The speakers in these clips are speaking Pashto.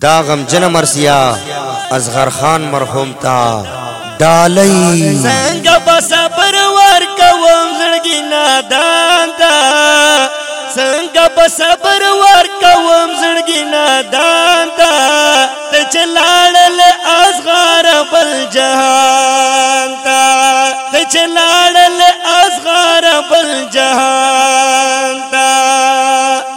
دا غمجنه مرثیه اصغر خان مرحوم ته ډالۍ څنګه به صبر ورکوم زړګی نادان ده څنګه به صبر ورکوم زړګی نادان ده ته چې لاړل اصغر بل جهان ته ته چې لاړل اصغر بل جهان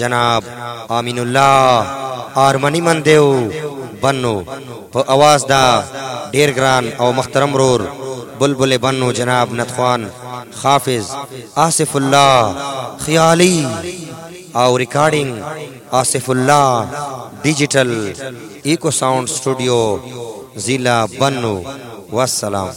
جناب امین الله آرمنی من دیو بنو په اواز دا ډیر ګران او محترم رور بلبل بنو جناب نتخوان خافز آصف الله خیالی او ریکارډینګ آصف الله ډیجیټل ایکو ساوند سټوډیو ضلع بنو والسلام